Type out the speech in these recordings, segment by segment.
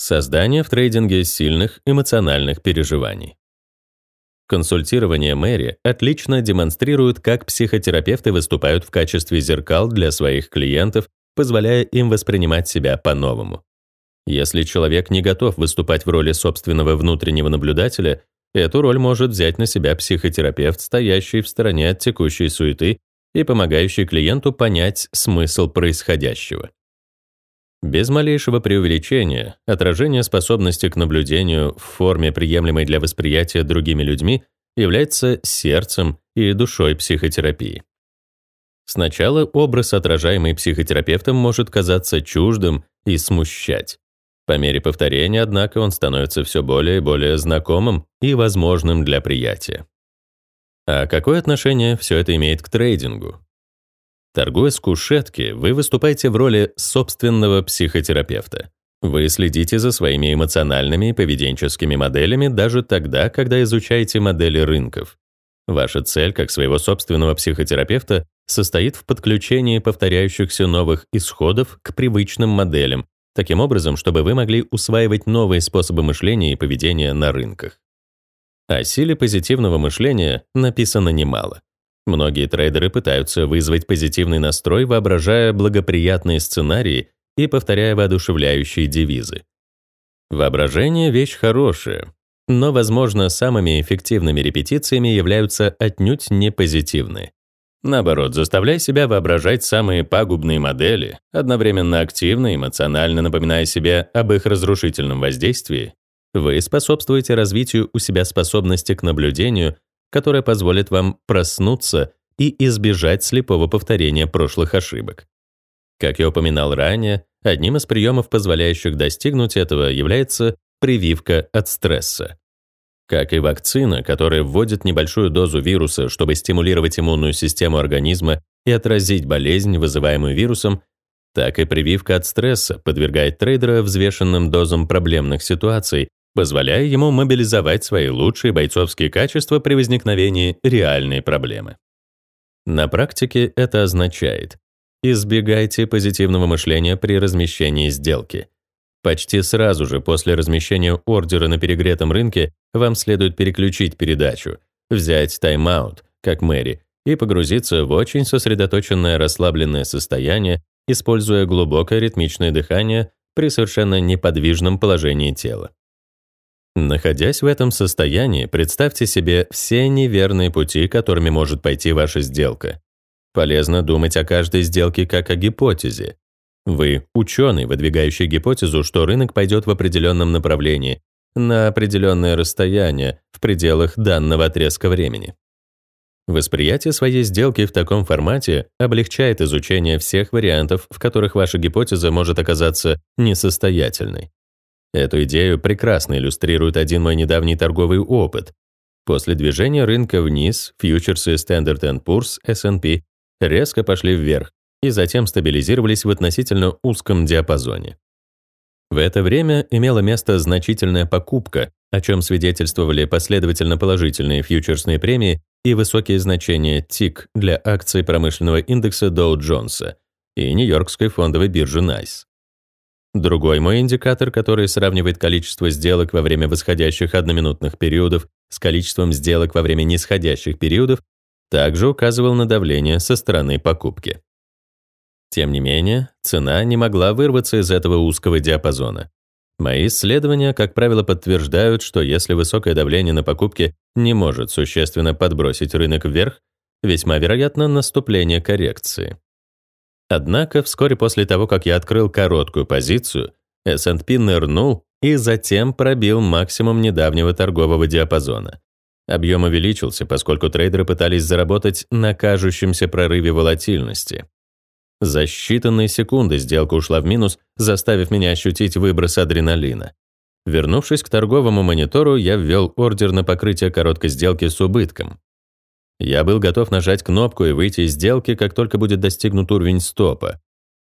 Создание в трейдинге сильных эмоциональных переживаний. Консультирование Мэри отлично демонстрирует, как психотерапевты выступают в качестве зеркал для своих клиентов, позволяя им воспринимать себя по-новому. Если человек не готов выступать в роли собственного внутреннего наблюдателя, эту роль может взять на себя психотерапевт, стоящий в стороне от текущей суеты и помогающий клиенту понять смысл происходящего. Без малейшего преувеличения, отражение способности к наблюдению в форме, приемлемой для восприятия другими людьми, является сердцем и душой психотерапии. Сначала образ, отражаемый психотерапевтом, может казаться чуждым и смущать. По мере повторения, однако, он становится все более и более знакомым и возможным для приятия. А какое отношение все это имеет к трейдингу? Торгуя с кушетки, вы выступаете в роли собственного психотерапевта. Вы следите за своими эмоциональными и поведенческими моделями даже тогда, когда изучаете модели рынков. Ваша цель, как своего собственного психотерапевта, состоит в подключении повторяющихся новых исходов к привычным моделям, таким образом, чтобы вы могли усваивать новые способы мышления и поведения на рынках. О силе позитивного мышления написано немало. Многие трейдеры пытаются вызвать позитивный настрой, воображая благоприятные сценарии и повторяя воодушевляющие девизы. Воображение — вещь хорошая, но, возможно, самыми эффективными репетициями являются отнюдь не позитивные. Наоборот, заставляй себя воображать самые пагубные модели, одновременно активно и эмоционально напоминая себе об их разрушительном воздействии, вы способствуете развитию у себя способности к наблюдению которая позволит вам проснуться и избежать слепого повторения прошлых ошибок. Как я упоминал ранее, одним из приемов, позволяющих достигнуть этого, является прививка от стресса. Как и вакцина, которая вводит небольшую дозу вируса, чтобы стимулировать иммунную систему организма и отразить болезнь, вызываемую вирусом, так и прививка от стресса подвергает трейдера взвешенным дозам проблемных ситуаций, позволяя ему мобилизовать свои лучшие бойцовские качества при возникновении реальной проблемы. На практике это означает избегайте позитивного мышления при размещении сделки. Почти сразу же после размещения ордера на перегретом рынке вам следует переключить передачу, взять тайм-аут, как Мэри, и погрузиться в очень сосредоточенное расслабленное состояние, используя глубокое ритмичное дыхание при совершенно неподвижном положении тела. Находясь в этом состоянии, представьте себе все неверные пути, которыми может пойти ваша сделка. Полезно думать о каждой сделке как о гипотезе. Вы ученый, выдвигающий гипотезу, что рынок пойдет в определенном направлении, на определенное расстояние, в пределах данного отрезка времени. Восприятие своей сделки в таком формате облегчает изучение всех вариантов, в которых ваша гипотеза может оказаться несостоятельной. Эту идею прекрасно иллюстрирует один мой недавний торговый опыт. После движения рынка вниз фьючерсы Standard Poor's S&P резко пошли вверх и затем стабилизировались в относительно узком диапазоне. В это время имела место значительная покупка, о чем свидетельствовали последовательно положительные фьючерсные премии и высокие значения ТИК для акций промышленного индекса Dow Jones и Нью-Йоркской фондовой биржи NICE. Другой мой индикатор, который сравнивает количество сделок во время восходящих одноминутных периодов с количеством сделок во время нисходящих периодов, также указывал на давление со стороны покупки. Тем не менее, цена не могла вырваться из этого узкого диапазона. Мои исследования, как правило, подтверждают, что если высокое давление на покупки не может существенно подбросить рынок вверх, весьма вероятно наступление коррекции. Однако вскоре после того, как я открыл короткую позицию, S&P нырнул и затем пробил максимум недавнего торгового диапазона. Объем увеличился, поскольку трейдеры пытались заработать на кажущемся прорыве волатильности. За считанные секунды сделка ушла в минус, заставив меня ощутить выброс адреналина. Вернувшись к торговому монитору, я ввел ордер на покрытие короткой сделки с убытком. Я был готов нажать кнопку и выйти из сделки, как только будет достигнут уровень стопа.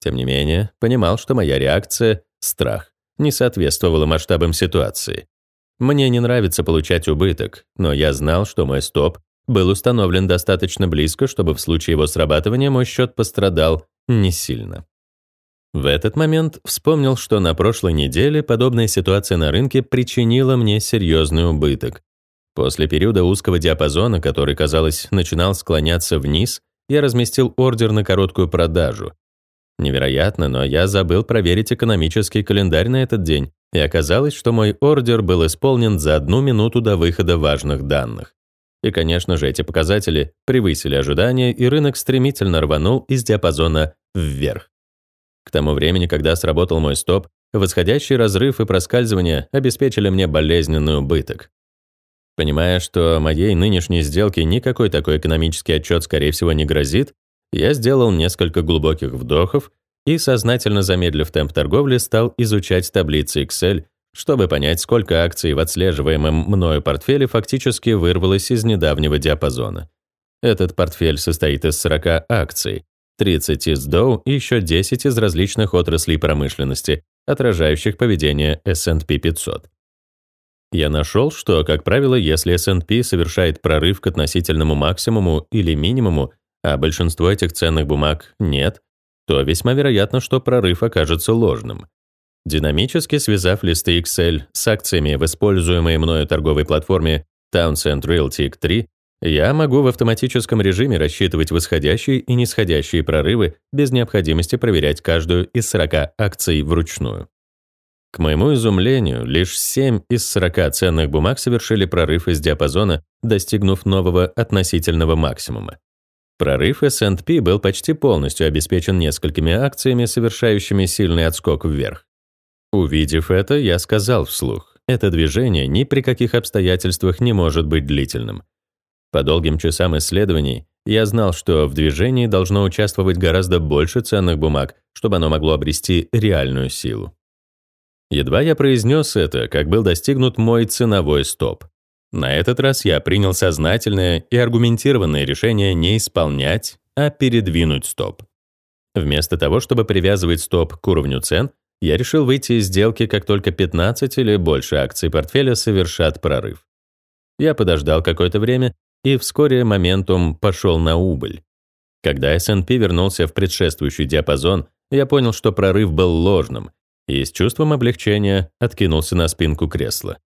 Тем не менее, понимал, что моя реакция — страх — не соответствовала масштабам ситуации. Мне не нравится получать убыток, но я знал, что мой стоп был установлен достаточно близко, чтобы в случае его срабатывания мой счет пострадал не сильно. В этот момент вспомнил, что на прошлой неделе подобная ситуация на рынке причинила мне серьезный убыток. После периода узкого диапазона, который, казалось, начинал склоняться вниз, я разместил ордер на короткую продажу. Невероятно, но я забыл проверить экономический календарь на этот день, и оказалось, что мой ордер был исполнен за одну минуту до выхода важных данных. И, конечно же, эти показатели превысили ожидания, и рынок стремительно рванул из диапазона вверх. К тому времени, когда сработал мой стоп, восходящий разрыв и проскальзывание обеспечили мне болезненный убыток. Понимая, что моей нынешней сделке никакой такой экономический отчет, скорее всего, не грозит, я сделал несколько глубоких вдохов и, сознательно замедлив темп торговли, стал изучать таблицы Excel, чтобы понять, сколько акций в отслеживаемом мною портфеле фактически вырвалось из недавнего диапазона. Этот портфель состоит из 40 акций, 30 из Dow и еще 10 из различных отраслей промышленности, отражающих поведение S&P 500. Я нашел, что, как правило, если S&P совершает прорыв к относительному максимуму или минимуму, а большинство этих ценных бумаг нет, то весьма вероятно, что прорыв окажется ложным. Динамически связав листы Excel с акциями в используемой мною торговой платформе Townsend Realty 3, я могу в автоматическом режиме рассчитывать восходящие и нисходящие прорывы без необходимости проверять каждую из 40 акций вручную. К моему изумлению, лишь 7 из 40 ценных бумаг совершили прорыв из диапазона, достигнув нового относительного максимума. Прорыв S&P был почти полностью обеспечен несколькими акциями, совершающими сильный отскок вверх. Увидев это, я сказал вслух, это движение ни при каких обстоятельствах не может быть длительным. По долгим часам исследований я знал, что в движении должно участвовать гораздо больше ценных бумаг, чтобы оно могло обрести реальную силу. Едва я произнес это, как был достигнут мой ценовой стоп. На этот раз я принял сознательное и аргументированное решение не исполнять, а передвинуть стоп. Вместо того, чтобы привязывать стоп к уровню цен, я решил выйти из сделки, как только 15 или больше акций портфеля совершат прорыв. Я подождал какое-то время и вскоре моментум пошел на убыль. Когда S&P вернулся в предшествующий диапазон, я понял, что прорыв был ложным, и с чувством облегчения откинулся на спинку кресла.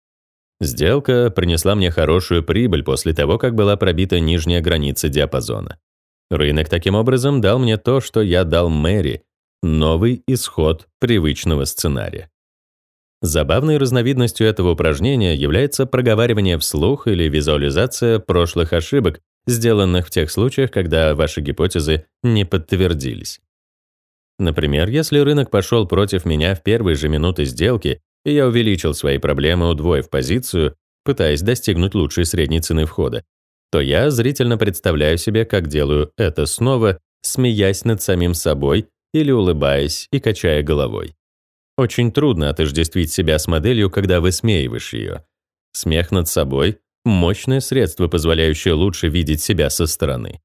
Сделка принесла мне хорошую прибыль после того, как была пробита нижняя граница диапазона. Рынок таким образом дал мне то, что я дал Мэри, новый исход привычного сценария. Забавной разновидностью этого упражнения является проговаривание вслух или визуализация прошлых ошибок, сделанных в тех случаях, когда ваши гипотезы не подтвердились. Например, если рынок пошел против меня в первые же минуты сделки, и я увеличил свои проблемы, удвоив позицию, пытаясь достигнуть лучшей средней цены входа, то я зрительно представляю себе, как делаю это снова, смеясь над самим собой или улыбаясь и качая головой. Очень трудно отождествить себя с моделью, когда высмеиваешь ее. Смех над собой — мощное средство, позволяющее лучше видеть себя со стороны.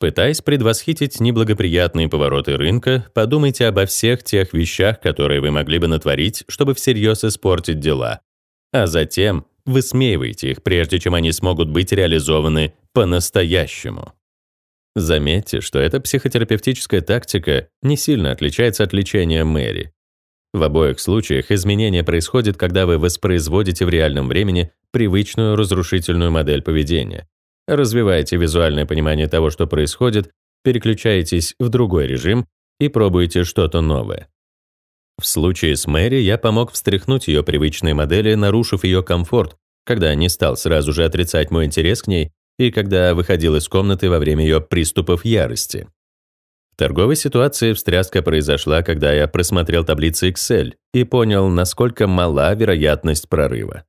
Пытаясь предвосхитить неблагоприятные повороты рынка, подумайте обо всех тех вещах, которые вы могли бы натворить, чтобы всерьез испортить дела. А затем высмеивайте их, прежде чем они смогут быть реализованы по-настоящему. Заметьте, что эта психотерапевтическая тактика не сильно отличается от лечения Мэри. В обоих случаях изменение происходит, когда вы воспроизводите в реальном времени привычную разрушительную модель поведения. Развиваете визуальное понимание того, что происходит, переключаетесь в другой режим и пробуете что-то новое. В случае с Мэри я помог встряхнуть ее привычные модели, нарушив ее комфорт, когда не стал сразу же отрицать мой интерес к ней и когда выходил из комнаты во время ее приступов ярости. В торговой ситуации встряска произошла, когда я просмотрел таблицы Excel и понял, насколько мала вероятность прорыва.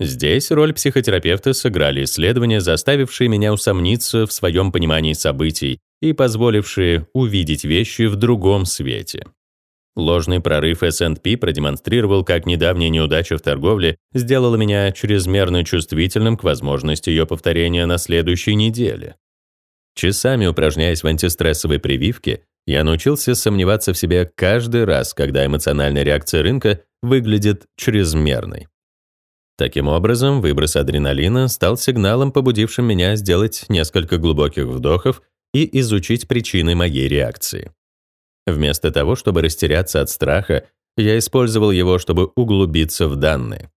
Здесь роль психотерапевта сыграли исследования, заставившие меня усомниться в своем понимании событий и позволившие увидеть вещи в другом свете. Ложный прорыв S&P продемонстрировал, как недавняя неудача в торговле сделала меня чрезмерно чувствительным к возможности ее повторения на следующей неделе. Часами упражняясь в антистрессовой прививке, я научился сомневаться в себе каждый раз, когда эмоциональная реакция рынка выглядит чрезмерной. Таким образом, выброс адреналина стал сигналом, побудившим меня сделать несколько глубоких вдохов и изучить причины моей реакции. Вместо того, чтобы растеряться от страха, я использовал его, чтобы углубиться в данные.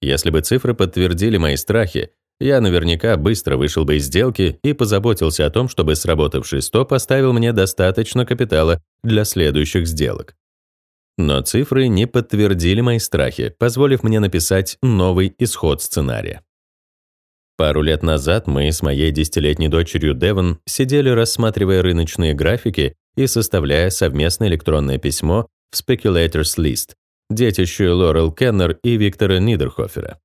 Если бы цифры подтвердили мои страхи, я наверняка быстро вышел бы из сделки и позаботился о том, чтобы сработавший стоп оставил мне достаточно капитала для следующих сделок. Но цифры не подтвердили мои страхи, позволив мне написать новый исход сценария. Пару лет назад мы с моей десятилетней дочерью Девон сидели, рассматривая рыночные графики и составляя совместное электронное письмо в Speculators List, детище Лорел Кеннер и Виктора Нидерхофера.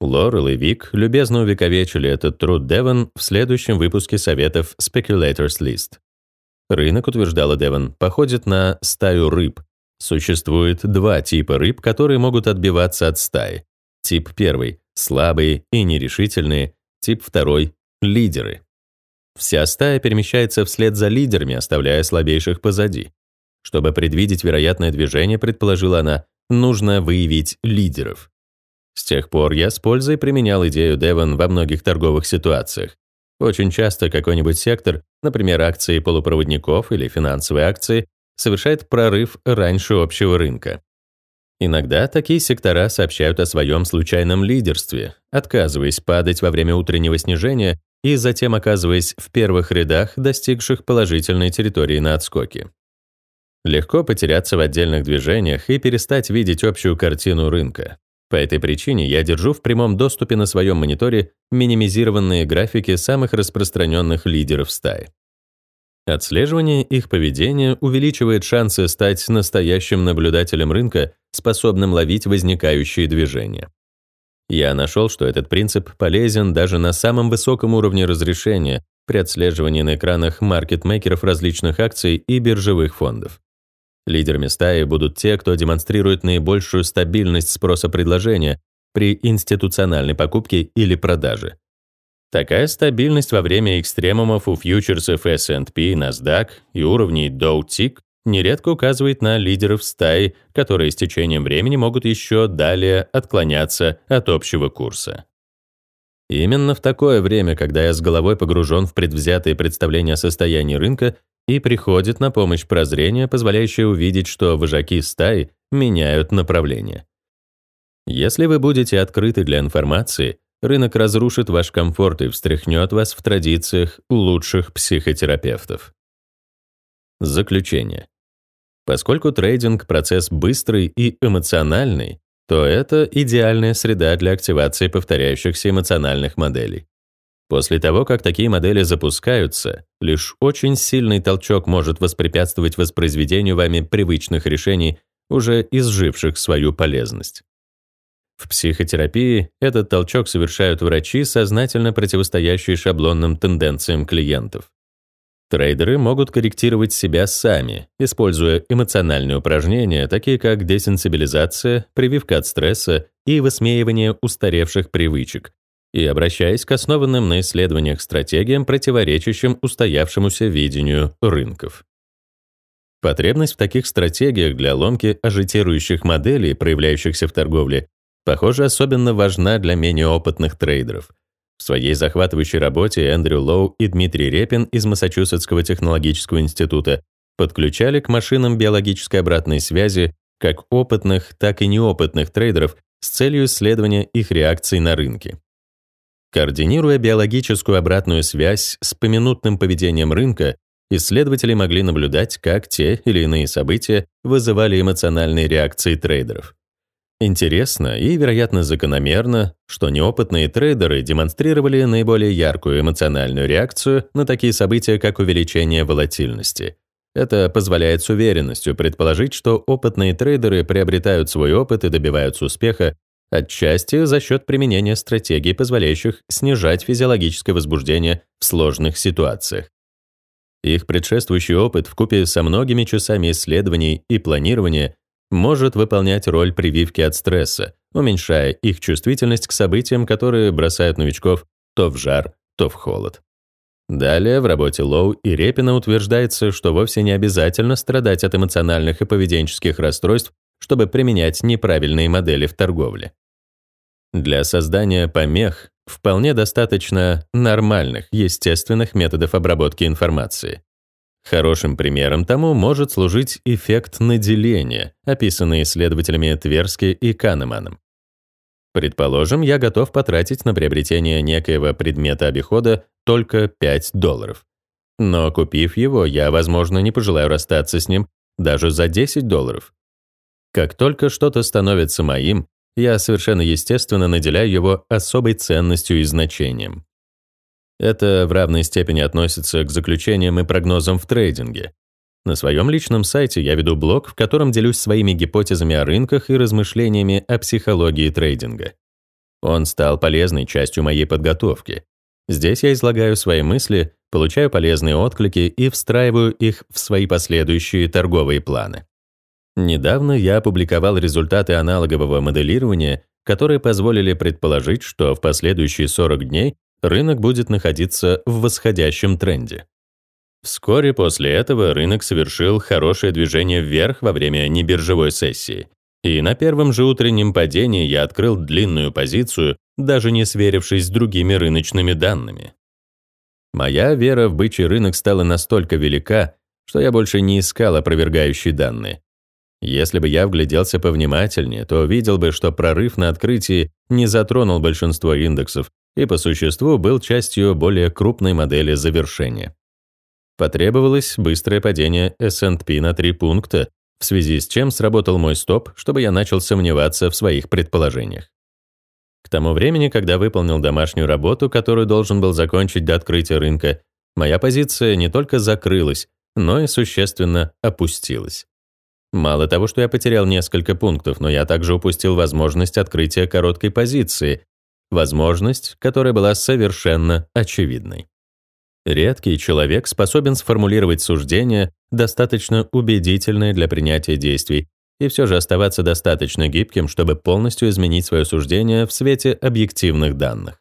Лорел и Вик любезно увековечили этот труд Девон в следующем выпуске советов Speculators List. Рынок, утверждала Девон, походит на стаю рыб. Существует два типа рыб, которые могут отбиваться от стаи. Тип первый – слабые и нерешительные. Тип второй – лидеры. Вся стая перемещается вслед за лидерами, оставляя слабейших позади. Чтобы предвидеть вероятное движение, предположила она, нужно выявить лидеров. С тех пор я с пользой применял идею Девон во многих торговых ситуациях. Очень часто какой-нибудь сектор, например, акции полупроводников или финансовые акции, совершает прорыв раньше общего рынка. Иногда такие сектора сообщают о своем случайном лидерстве, отказываясь падать во время утреннего снижения и затем оказываясь в первых рядах, достигших положительной территории на отскоке. Легко потеряться в отдельных движениях и перестать видеть общую картину рынка. По этой причине я держу в прямом доступе на своем мониторе минимизированные графики самых распространенных лидеров стаи. Отслеживание их поведения увеличивает шансы стать настоящим наблюдателем рынка, способным ловить возникающие движения. Я нашел, что этот принцип полезен даже на самом высоком уровне разрешения при отслеживании на экранах маркетмейкеров различных акций и биржевых фондов. Лидерами стаи будут те, кто демонстрирует наибольшую стабильность спроса предложения при институциональной покупке или продаже. Такая стабильность во время экстремумов у фьючерсов S&P, NASDAQ и уровней Dow-Tick нередко указывает на лидеров стаи, которые с течением времени могут еще далее отклоняться от общего курса. Именно в такое время, когда я с головой погружен в предвзятые представления о состоянии рынка, и приходит на помощь прозрение, позволяющее увидеть, что вожаки стаи меняют направление. Если вы будете открыты для информации, рынок разрушит ваш комфорт и встряхнет вас в традициях лучших психотерапевтов. Заключение. Поскольку трейдинг – процесс быстрый и эмоциональный, то это идеальная среда для активации повторяющихся эмоциональных моделей. После того, как такие модели запускаются, лишь очень сильный толчок может воспрепятствовать воспроизведению вами привычных решений, уже изживших свою полезность. В психотерапии этот толчок совершают врачи, сознательно противостоящие шаблонным тенденциям клиентов. Трейдеры могут корректировать себя сами, используя эмоциональные упражнения, такие как десенсибилизация, прививка от стресса и высмеивание устаревших привычек, и обращаясь к основанным на исследованиях стратегиям, противоречащим устоявшемуся видению рынков. Потребность в таких стратегиях для ломки ажитирующих моделей, проявляющихся в торговле, похоже, особенно важна для менее опытных трейдеров. В своей захватывающей работе Эндрю Лоу и Дмитрий Репин из Массачусетского технологического института подключали к машинам биологической обратной связи как опытных, так и неопытных трейдеров с целью исследования их реакций на рынке. Координируя биологическую обратную связь с поминутным поведением рынка, исследователи могли наблюдать, как те или иные события вызывали эмоциональные реакции трейдеров. Интересно и, вероятно, закономерно, что неопытные трейдеры демонстрировали наиболее яркую эмоциональную реакцию на такие события, как увеличение волатильности. Это позволяет с уверенностью предположить, что опытные трейдеры приобретают свой опыт и добиваются успеха отчасти за счет применения стратегий, позволяющих снижать физиологическое возбуждение в сложных ситуациях. Их предшествующий опыт вкупе со многими часами исследований и планирования может выполнять роль прививки от стресса, уменьшая их чувствительность к событиям, которые бросают новичков то в жар, то в холод. Далее в работе Лоу и Репина утверждается, что вовсе не обязательно страдать от эмоциональных и поведенческих расстройств, чтобы применять неправильные модели в торговле. Для создания помех вполне достаточно нормальных, естественных методов обработки информации. Хорошим примером тому может служить эффект наделения, описанный исследователями Тверски и Канеманом. Предположим, я готов потратить на приобретение некоего предмета обихода только 5 долларов. Но купив его, я, возможно, не пожелаю расстаться с ним даже за 10 долларов. Как только что-то становится моим, я совершенно естественно наделяю его особой ценностью и значением. Это в равной степени относится к заключениям и прогнозам в трейдинге. На своем личном сайте я веду блог, в котором делюсь своими гипотезами о рынках и размышлениями о психологии трейдинга. Он стал полезной частью моей подготовки. Здесь я излагаю свои мысли, получаю полезные отклики и встраиваю их в свои последующие торговые планы. Недавно я опубликовал результаты аналогового моделирования, которые позволили предположить, что в последующие 40 дней рынок будет находиться в восходящем тренде. Вскоре после этого рынок совершил хорошее движение вверх во время небиржевой сессии, и на первом же утреннем падении я открыл длинную позицию, даже не сверившись с другими рыночными данными. Моя вера в бычий рынок стала настолько велика, что я больше не искал опровергающие данные. Если бы я вгляделся повнимательнее, то видел бы, что прорыв на открытии не затронул большинство индексов и по существу был частью более крупной модели завершения. Потребовалось быстрое падение S&P на 3 пункта, в связи с чем сработал мой стоп, чтобы я начал сомневаться в своих предположениях. К тому времени, когда выполнил домашнюю работу, которую должен был закончить до открытия рынка, моя позиция не только закрылась, но и существенно опустилась. Мало того, что я потерял несколько пунктов, но я также упустил возможность открытия короткой позиции, возможность, которая была совершенно очевидной. Редкий человек способен сформулировать суждение, достаточно убедительное для принятия действий, и все же оставаться достаточно гибким, чтобы полностью изменить свое суждение в свете объективных данных.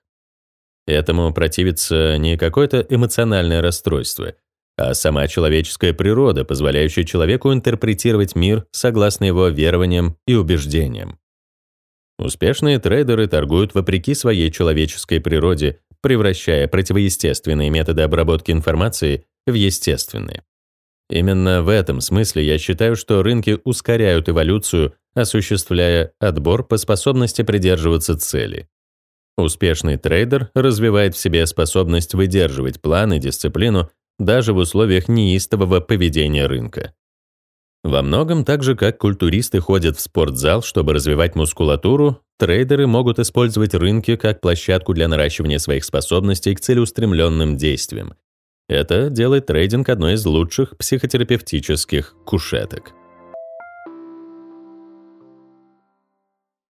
Этому противится не какое-то эмоциональное расстройство, а сама человеческая природа, позволяющая человеку интерпретировать мир согласно его верованиям и убеждениям. Успешные трейдеры торгуют вопреки своей человеческой природе, превращая противоестественные методы обработки информации в естественные. Именно в этом смысле я считаю, что рынки ускоряют эволюцию, осуществляя отбор по способности придерживаться цели. Успешный трейдер развивает в себе способность выдерживать план и дисциплину даже в условиях неистового поведения рынка. Во многом так же, как культуристы ходят в спортзал, чтобы развивать мускулатуру, трейдеры могут использовать рынки как площадку для наращивания своих способностей к целеустремленным действиям. Это делает трейдинг одной из лучших психотерапевтических кушеток.